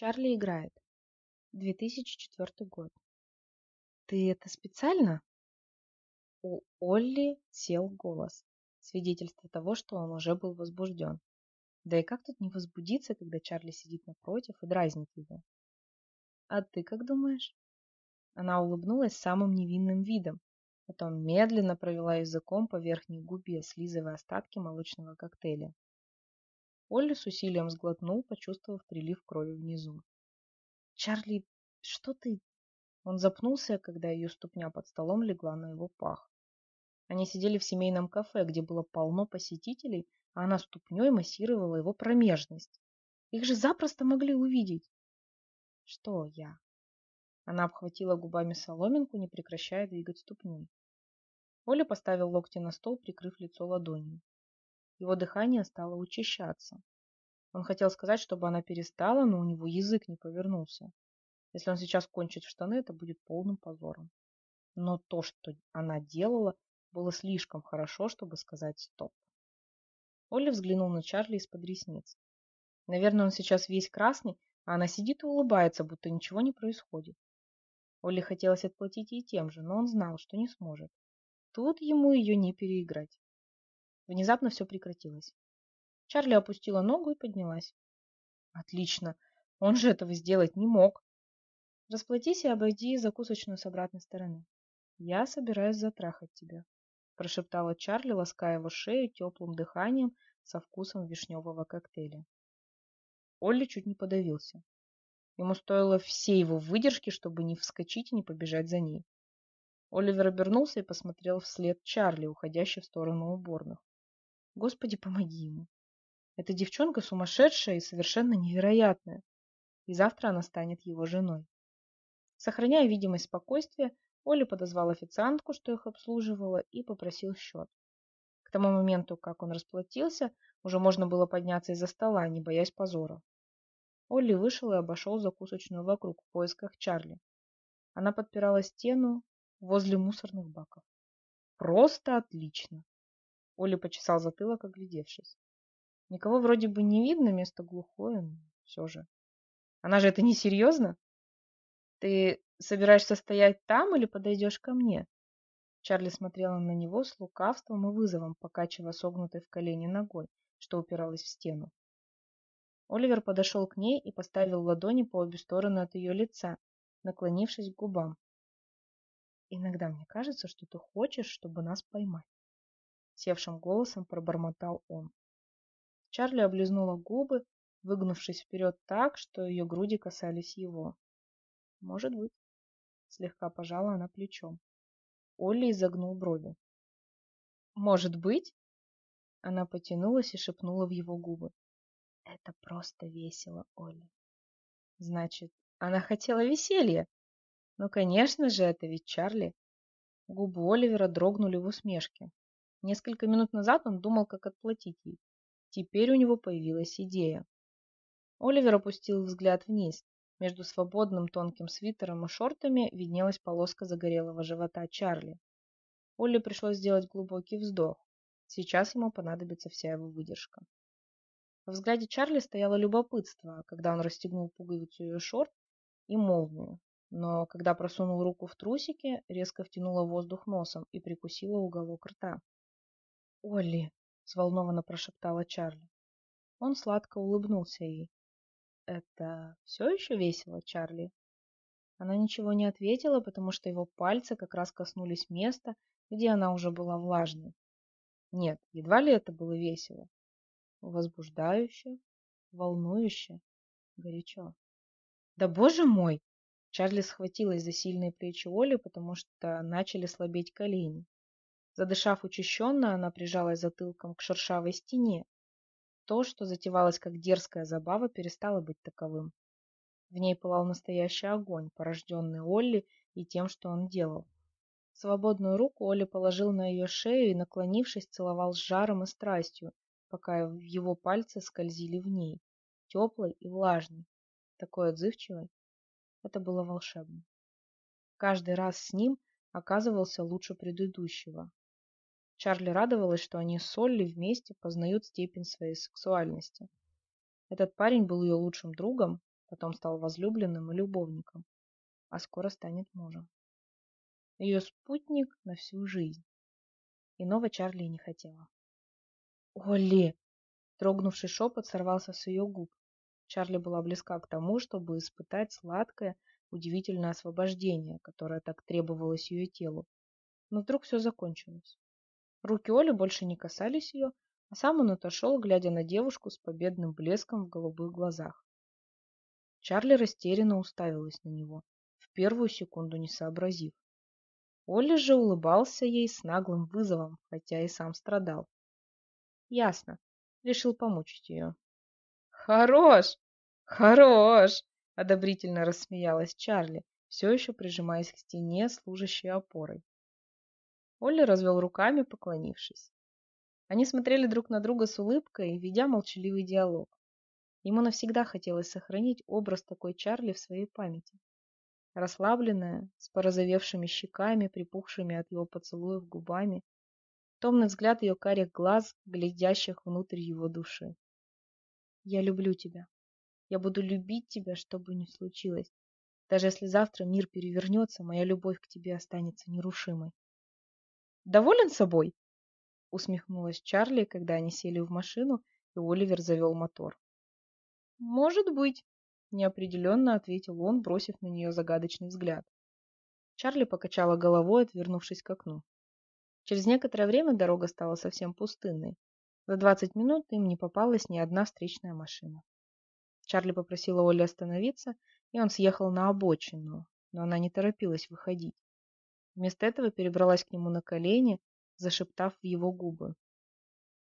Чарли играет. 2004 год. Ты это специально? У Олли сел голос. Свидетельство того, что он уже был возбужден. Да и как тут не возбудиться, когда Чарли сидит напротив и дразнит его? А ты как думаешь? Она улыбнулась самым невинным видом, потом медленно провела языком по верхней губе, слизывая остатки молочного коктейля. Олли с усилием сглотнул, почувствовав прилив крови внизу. «Чарли, что ты...» Он запнулся, когда ее ступня под столом легла на его пах. Они сидели в семейном кафе, где было полно посетителей, а она ступней массировала его промежность. Их же запросто могли увидеть. Что я? Она обхватила губами соломинку, не прекращая двигать ступней. Оля поставил локти на стол, прикрыв лицо ладонью. Его дыхание стало учащаться. Он хотел сказать, чтобы она перестала, но у него язык не повернулся. Если он сейчас кончит в штаны, это будет полным позором. Но то, что она делала, было слишком хорошо, чтобы сказать «стоп». Оля взглянул на Чарли из-под ресниц. Наверное, он сейчас весь красный, а она сидит и улыбается, будто ничего не происходит. Оле хотелось отплатить ей тем же, но он знал, что не сможет. Тут ему ее не переиграть. Внезапно все прекратилось. Чарли опустила ногу и поднялась. Отлично. Он же этого сделать не мог. Расплатись и обойди закусочную с обратной стороны. Я собираюсь затрахать тебя, прошептала Чарли, лаская его шею теплым дыханием со вкусом вишневого коктейля. Олли чуть не подавился. Ему стоило всей его выдержки, чтобы не вскочить и не побежать за ней. Оливер обернулся и посмотрел вслед Чарли, уходящей в сторону уборных. Господи, помоги ему. Эта девчонка сумасшедшая и совершенно невероятная. И завтра она станет его женой. Сохраняя видимость спокойствия, Оля подозвал официантку, что их обслуживала, и попросил счет. К тому моменту, как он расплатился, уже можно было подняться из-за стола, не боясь позора. Олли вышел и обошел закусочную вокруг в поисках Чарли. Она подпирала стену возле мусорных баков. Просто отлично. Оля почесал затылок, оглядевшись. Никого вроде бы не видно, место глухое, но все же. Она же это не серьезно? Ты собираешься стоять там или подойдешь ко мне? Чарли смотрела на него с лукавством и вызовом, покачивая согнутой в колени ногой, что упиралась в стену. Оливер подошел к ней и поставил ладони по обе стороны от ее лица, наклонившись к губам. «Иногда мне кажется, что ты хочешь, чтобы нас поймать», — севшим голосом пробормотал он. Чарли облизнула губы, выгнувшись вперед так, что ее груди касались его. «Может быть», — слегка пожала она плечом. Олли изогнул брови. «Может быть?» Она потянулась и шепнула в его губы. «Это просто весело, Оля». «Значит, она хотела веселья?» «Ну, конечно же, это ведь Чарли». Губы Оливера дрогнули в усмешке. Несколько минут назад он думал, как отплатить ей. Теперь у него появилась идея. Оливер опустил взгляд вниз, между свободным тонким свитером и шортами виднелась полоска загорелого живота Чарли. Олли пришлось сделать глубокий вздох. Сейчас ему понадобится вся его выдержка. Во взгляде Чарли стояло любопытство, когда он расстегнул пуговицу ее шорт и молнию. Но когда просунул руку в трусики, резко втянула воздух носом и прикусила уголок рта. «Олли!» – взволнованно прошептала Чарли. Он сладко улыбнулся ей. Это все еще весело, Чарли? Она ничего не ответила, потому что его пальцы как раз коснулись места, где она уже была влажной. Нет, едва ли это было весело. Возбуждающе, волнующе, горячо. Да боже мой! Чарли схватилась за сильные плечи Оли, потому что начали слабеть колени. Задышав учащенно, она прижалась затылком к шершавой стене, то, что затевалось как дерзкая забава, перестало быть таковым. В ней пылал настоящий огонь, порожденный Олли и тем, что он делал. Свободную руку Олли положил на ее шею и, наклонившись, целовал с жаром и страстью, пока его пальцы скользили в ней, теплой и влажной, такой отзывчивой. Это было волшебно. Каждый раз с ним оказывался лучше предыдущего, Чарли радовалась, что они с Олли вместе познают степень своей сексуальности. Этот парень был ее лучшим другом, потом стал возлюбленным и любовником, а скоро станет мужем. Ее спутник на всю жизнь. Иного Чарли не хотела. «Олли!» Дрогнувший шепот сорвался с ее губ. Чарли была близка к тому, чтобы испытать сладкое, удивительное освобождение, которое так требовалось ее телу. Но вдруг все закончилось. Руки Оли больше не касались ее, а сам он отошел, глядя на девушку с победным блеском в голубых глазах. Чарли растерянно уставилась на него, в первую секунду не сообразив. Олли же улыбался ей с наглым вызовом, хотя и сам страдал. Ясно. Решил помучить ее. «Хорош! Хорош!» — одобрительно рассмеялась Чарли, все еще прижимаясь к стене, служащей опорой. Олли развел руками, поклонившись. Они смотрели друг на друга с улыбкой, ведя молчаливый диалог. Ему навсегда хотелось сохранить образ такой Чарли в своей памяти. Расслабленная, с порозовевшими щеками, припухшими от его поцелуев губами, томный взгляд ее карих глаз, глядящих внутрь его души. «Я люблю тебя. Я буду любить тебя, что бы ни случилось. Даже если завтра мир перевернется, моя любовь к тебе останется нерушимой. Доволен собой? Усмехнулась Чарли, когда они сели в машину, и Оливер завел мотор. Может быть, неопределенно ответил он, бросив на нее загадочный взгляд. Чарли покачала головой, отвернувшись к окну. Через некоторое время дорога стала совсем пустынной. За двадцать минут им не попалась ни одна встречная машина. Чарли попросила Олли остановиться, и он съехал на обочину, но она не торопилась выходить. Вместо этого перебралась к нему на колени, зашептав в его губы.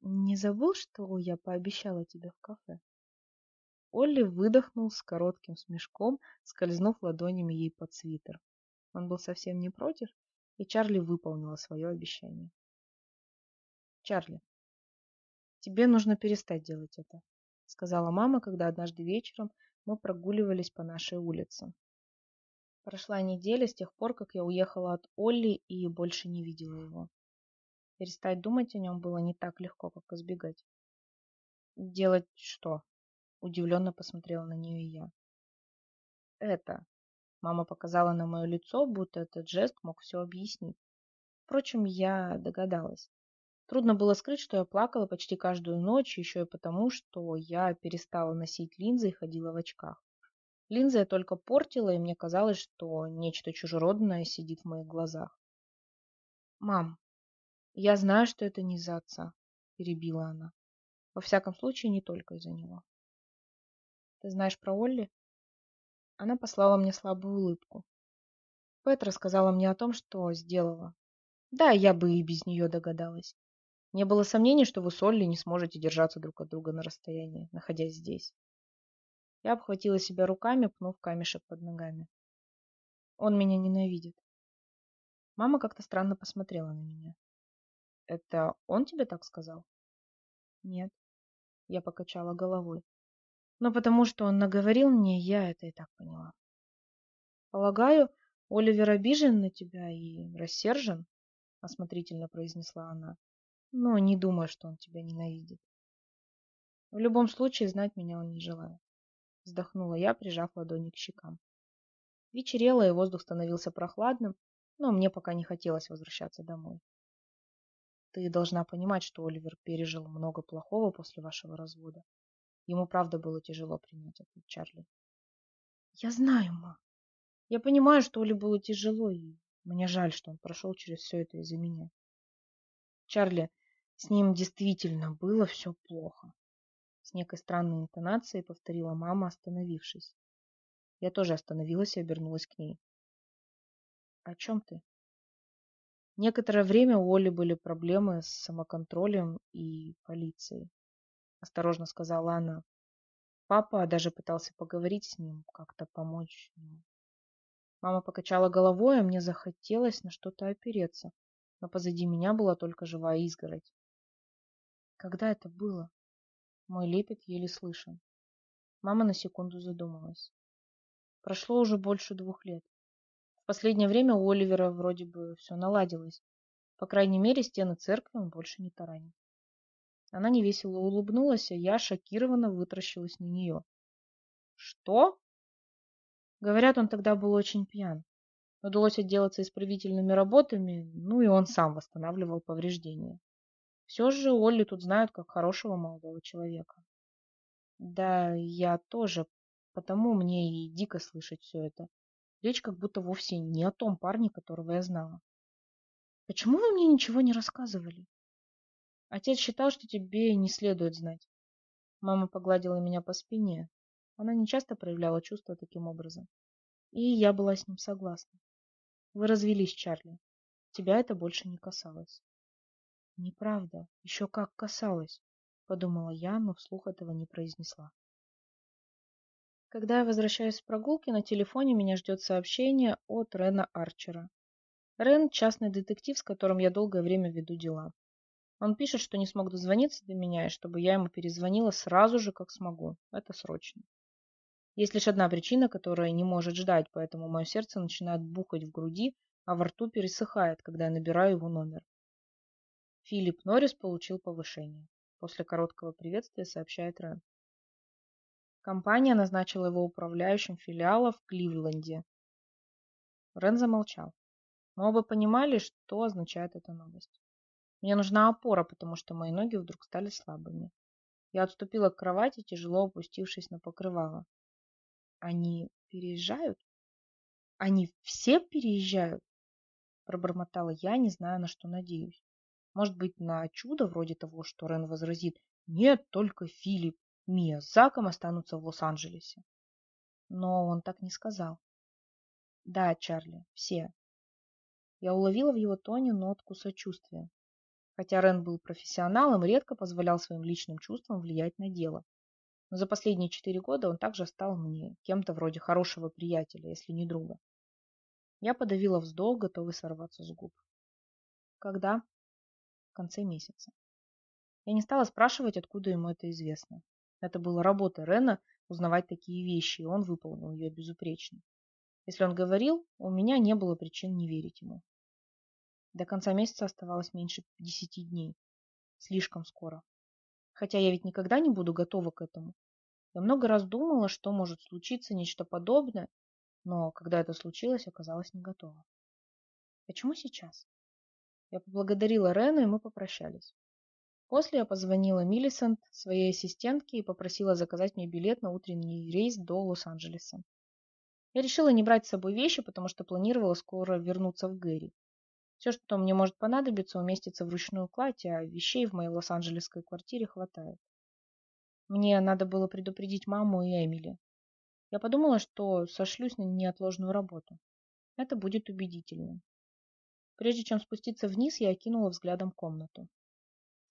«Не забыл, что я пообещала тебе в кафе?» Олли выдохнул с коротким смешком, скользнув ладонями ей под свитер. Он был совсем не против, и Чарли выполнила свое обещание. «Чарли, тебе нужно перестать делать это», — сказала мама, когда однажды вечером мы прогуливались по нашей улице. Прошла неделя с тех пор, как я уехала от Олли и больше не видела его. Перестать думать о нем было не так легко, как избегать. «Делать что?» – удивленно посмотрела на нее я. «Это». Мама показала на мое лицо, будто этот жест мог все объяснить. Впрочем, я догадалась. Трудно было скрыть, что я плакала почти каждую ночь, еще и потому, что я перестала носить линзы и ходила в очках. Линза я только портила, и мне казалось, что нечто чужеродное сидит в моих глазах. «Мам, я знаю, что это не из-за отца», — перебила она. «Во всяком случае, не только из-за него». «Ты знаешь про Олли?» Она послала мне слабую улыбку. Пэт рассказала мне о том, что сделала. Да, я бы и без нее догадалась. Не было сомнений, что вы с Олли не сможете держаться друг от друга на расстоянии, находясь здесь. Я обхватила себя руками, пнув камешек под ногами. Он меня ненавидит. Мама как-то странно посмотрела на меня. Это он тебе так сказал? Нет. Я покачала головой. Но потому что он наговорил мне, я это и так поняла. Полагаю, Оливер обижен на тебя и рассержен, осмотрительно произнесла она. Но не думаю, что он тебя ненавидит. В любом случае, знать меня он не желает вздохнула я, прижав ладони к щекам. Вечерело, и воздух становился прохладным, но мне пока не хотелось возвращаться домой. Ты должна понимать, что Оливер пережил много плохого после вашего развода. Ему правда было тяжело принять это, Чарли. Я знаю, ма. Я понимаю, что Оле было тяжело, и мне жаль, что он прошел через все это из-за меня. Чарли, с ним действительно было все плохо. С некой странной интонацией повторила мама, остановившись. Я тоже остановилась и обернулась к ней. «О чем ты?» Некоторое время у Оли были проблемы с самоконтролем и полицией. Осторожно сказала она. Папа даже пытался поговорить с ним, как-то помочь. Мама покачала головой, а мне захотелось на что-то опереться. Но позади меня была только живая изгородь. Когда это было? Мой лепет еле слышен. Мама на секунду задумалась. Прошло уже больше двух лет. В последнее время у Оливера вроде бы все наладилось. По крайней мере, стены церкви он больше не таранит. Она невесело улыбнулась, а я шокированно вытращилась на нее. «Что?» Говорят, он тогда был очень пьян. Удалось отделаться исправительными работами, ну и он сам восстанавливал повреждения. Все же Олли тут знают как хорошего молодого человека. Да, я тоже, потому мне и дико слышать все это. Речь как будто вовсе не о том парне, которого я знала. Почему вы мне ничего не рассказывали? Отец считал, что тебе не следует знать. Мама погладила меня по спине. Она не часто проявляла чувства таким образом. И я была с ним согласна. Вы развелись, Чарли. Тебя это больше не касалось. Неправда. Еще как касалось, подумала я, но вслух этого не произнесла. Когда я возвращаюсь с прогулки, на телефоне меня ждет сообщение от Рена Арчера. Рен – частный детектив, с которым я долгое время веду дела. Он пишет, что не смог дозвониться до меня, и чтобы я ему перезвонила сразу же, как смогу. Это срочно. Есть лишь одна причина, которая не может ждать, поэтому мое сердце начинает бухать в груди, а во рту пересыхает, когда я набираю его номер. Филипп Норрис получил повышение. После короткого приветствия сообщает Рен. Компания назначила его управляющим филиала в Кливленде. Рен замолчал. Мы оба понимали, что означает эта новость. Мне нужна опора, потому что мои ноги вдруг стали слабыми. Я отступила к кровати, тяжело опустившись на покрывало. Они переезжают? Они все переезжают? Пробормотала я, не зная, на что надеюсь. Может быть, на чудо вроде того, что Рен возразит «Нет, только Филипп, Мия с Заком останутся в Лос-Анджелесе». Но он так не сказал. Да, Чарли, все. Я уловила в его тоне нотку сочувствия. Хотя Рен был профессионалом редко позволял своим личным чувствам влиять на дело. Но за последние четыре года он также стал мне кем-то вроде хорошего приятеля, если не друга. Я подавила вздох, готовый сорваться с губ. Когда? Конце месяца. Я не стала спрашивать, откуда ему это известно. Это была работа Рена узнавать такие вещи, и он выполнил ее безупречно. Если он говорил, у меня не было причин не верить ему. До конца месяца оставалось меньше десяти дней. Слишком скоро. Хотя я ведь никогда не буду готова к этому. Я много раз думала, что может случиться нечто подобное, но когда это случилось, оказалась не готова. Почему сейчас? Я поблагодарила Рена, и мы попрощались. После я позвонила Миллисент, своей ассистентке, и попросила заказать мне билет на утренний рейс до Лос-Анджелеса. Я решила не брать с собой вещи, потому что планировала скоро вернуться в Гэри. Все, что мне может понадобиться, уместится в ручную кладь, а вещей в моей лос-анджелесской квартире хватает. Мне надо было предупредить маму и Эмили. Я подумала, что сошлюсь на неотложную работу. Это будет убедительным. Прежде чем спуститься вниз, я окинула взглядом комнату.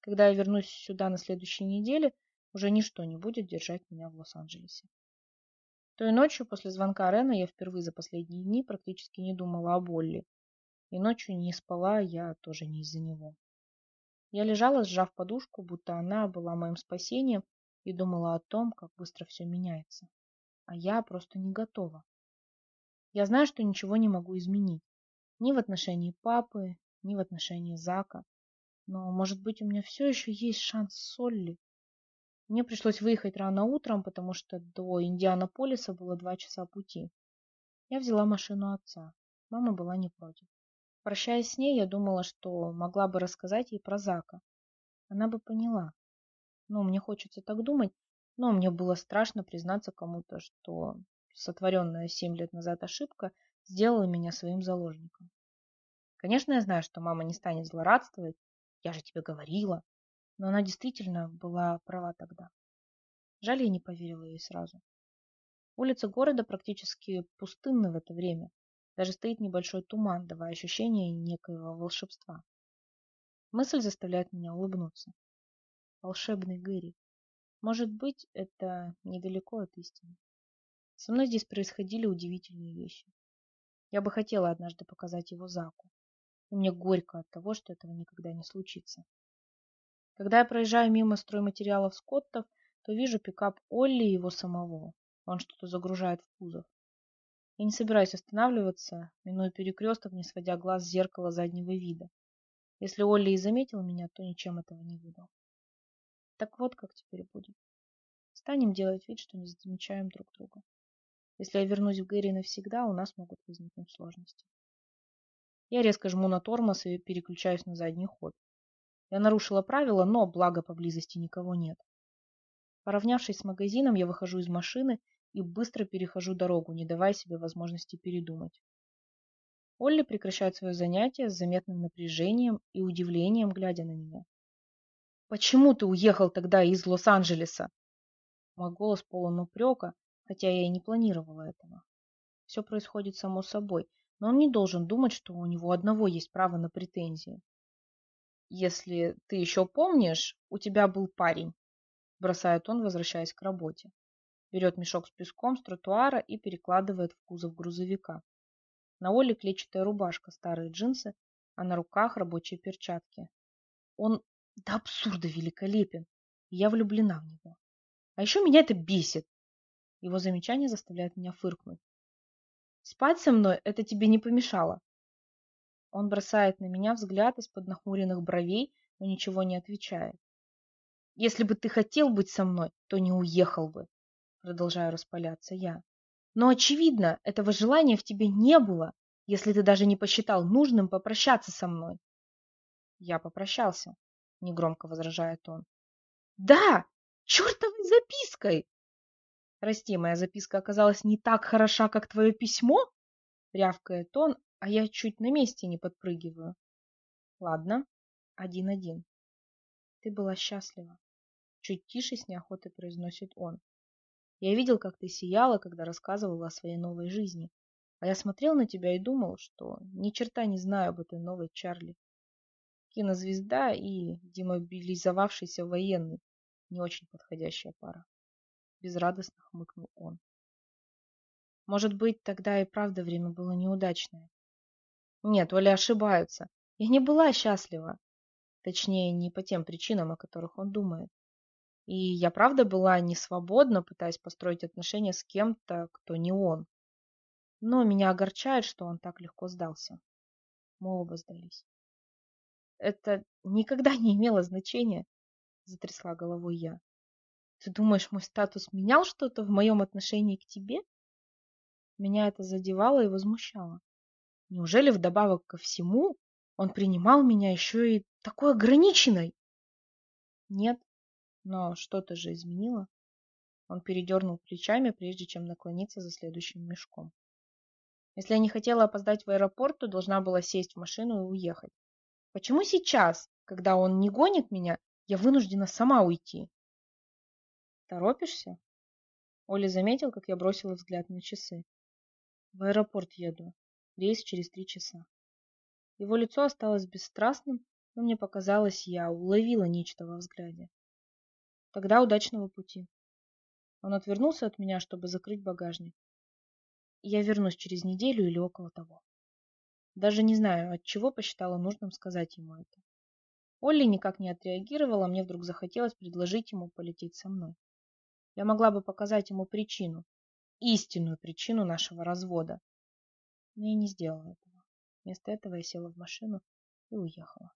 Когда я вернусь сюда на следующей неделе, уже ничто не будет держать меня в Лос-Анджелесе. Той ночью после звонка Рена я впервые за последние дни практически не думала о Болли, и ночью не спала я тоже не из-за него. Я лежала, сжав подушку, будто она была моим спасением, и думала о том, как быстро все меняется. А я просто не готова. Я знаю, что ничего не могу изменить. Ни в отношении папы, ни в отношении Зака. Но, может быть, у меня все еще есть шанс с Солли. Мне пришлось выехать рано утром, потому что до Индианаполиса было два часа пути. Я взяла машину отца. Мама была не против. Прощаясь с ней, я думала, что могла бы рассказать ей про Зака. Она бы поняла. Ну, мне хочется так думать, но мне было страшно признаться кому-то, что сотворенная семь лет назад ошибка сделала меня своим заложником. Конечно, я знаю, что мама не станет злорадствовать, я же тебе говорила, но она действительно была права тогда. Жаль, я не поверила ей сразу. Улицы города практически пустынны в это время, даже стоит небольшой туман, давая ощущение некоего волшебства. Мысль заставляет меня улыбнуться. Волшебный Гэри. Может быть, это недалеко от истины. Со мной здесь происходили удивительные вещи. Я бы хотела однажды показать его Заку. И мне горько от того, что этого никогда не случится. Когда я проезжаю мимо стройматериалов Скоттов, то вижу пикап Олли и его самого. Он что-то загружает в кузов. Я не собираюсь останавливаться, минуя перекресток, не сводя глаз с зеркала заднего вида. Если Олли и заметил меня, то ничем этого не выдал. Так вот, как теперь будет. Станем делать вид, что не замечаем друг друга. Если я вернусь в Гэри навсегда, у нас могут возникнуть сложности. Я резко жму на тормоз и переключаюсь на задний ход. Я нарушила правила, но благо поблизости никого нет. Поравнявшись с магазином, я выхожу из машины и быстро перехожу дорогу, не давая себе возможности передумать. Олли прекращает свое занятие с заметным напряжением и удивлением, глядя на меня. «Почему ты уехал тогда из Лос-Анджелеса?» Мой голос полон упрека, хотя я и не планировала этого. Все происходит само собой, но он не должен думать, что у него одного есть право на претензии. «Если ты еще помнишь, у тебя был парень», – бросает он, возвращаясь к работе. Берет мешок с песком с тротуара и перекладывает в кузов грузовика. На Оле клетчатая рубашка, старые джинсы, а на руках рабочие перчатки. Он до абсурда великолепен, и я влюблена в него. А еще меня это бесит. Его замечание заставляет меня фыркнуть. Спать со мной это тебе не помешало. Он бросает на меня взгляд из-под нахмуренных бровей, но ничего не отвечает. Если бы ты хотел быть со мной, то не уехал бы. Продолжаю распаляться я. Но, очевидно, этого желания в тебе не было, если ты даже не посчитал нужным попрощаться со мной. Я попрощался, негромко возражает он. Да, чертовой запиской! Прости, моя записка оказалась не так хороша, как твое письмо? Рявкает он, а я чуть на месте не подпрыгиваю. Ладно, один-один. Ты была счастлива. Чуть тише с неохотой произносит он. Я видел, как ты сияла, когда рассказывала о своей новой жизни. А я смотрел на тебя и думал, что ни черта не знаю об этой новой Чарли. Кинозвезда и демобилизовавшийся военный. Не очень подходящая пара. Безрадостно хмыкнул он. Может быть, тогда и правда время было неудачное. Нет, Оля ошибаются. Я не была счастлива. Точнее, не по тем причинам, о которых он думает. И я правда была не свободна, пытаясь построить отношения с кем-то, кто не он. Но меня огорчает, что он так легко сдался. Мы оба сдались. Это никогда не имело значения, затрясла головой я. Ты думаешь, мой статус менял что-то в моем отношении к тебе? Меня это задевало и возмущало. Неужели вдобавок ко всему он принимал меня еще и такой ограниченной? Нет, но что-то же изменило. Он передернул плечами, прежде чем наклониться за следующим мешком. Если я не хотела опоздать в аэропорт, то должна была сесть в машину и уехать. Почему сейчас, когда он не гонит меня, я вынуждена сама уйти? Торопишься? Оля заметил, как я бросила взгляд на часы. В аэропорт еду. Рейс через три часа. Его лицо осталось бесстрастным, но мне показалось, я уловила нечто во взгляде. Тогда удачного пути. Он отвернулся от меня, чтобы закрыть багажник. Я вернусь через неделю или около того. Даже не знаю, от чего посчитала нужным сказать ему это. Олли никак не отреагировала, мне вдруг захотелось предложить ему полететь со мной. Я могла бы показать ему причину, истинную причину нашего развода. Но я не сделала этого. Вместо этого я села в машину и уехала.